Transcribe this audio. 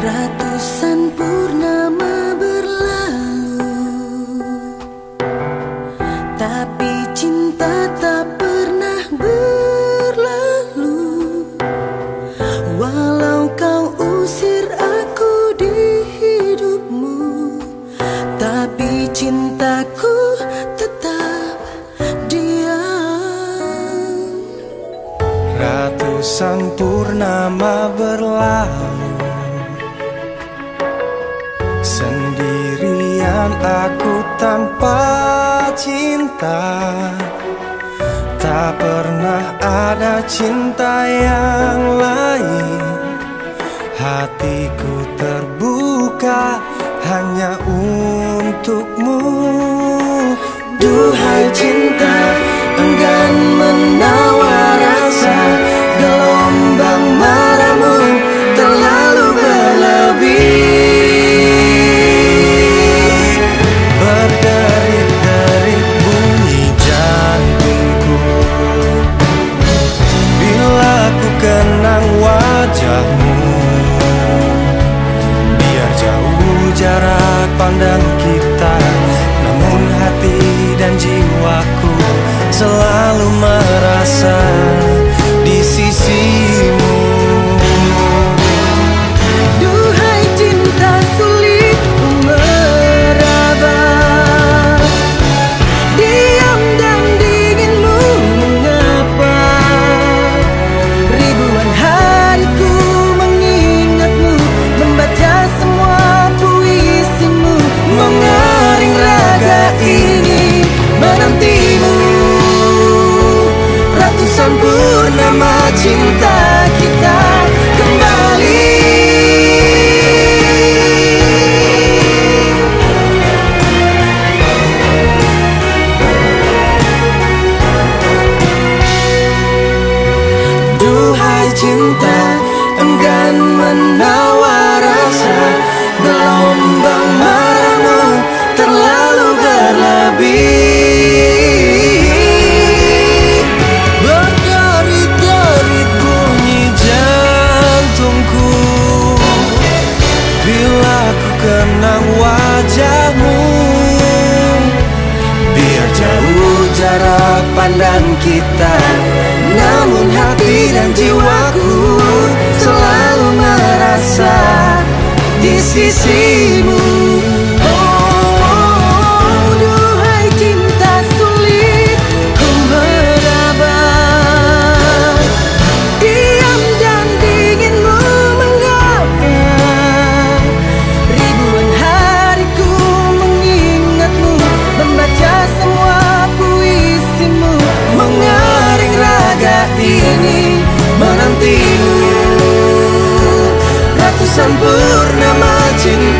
Ratusan purnama berlalu. Tapi cinta tak pernah berlalu. Walau kau usir aku di hidupmu Tapi cintaku tetap diam. Ratusan purnama berlalu Sendirian aku tanpa cinta. Tak pernah ada cinta yang lain. Hatiku terbuka hanya pandang kita Namun hati dan jiwaku Selalu merasa di sisimu enggan menawar rasa Gelombang marahmu terlalu berlebih. Berderit-derit bunyi jantungku. Bila ku kenang wajahmu Biar jauh jarak pandang kita Namun hati dan jiwaku insistimos. sempurna cinta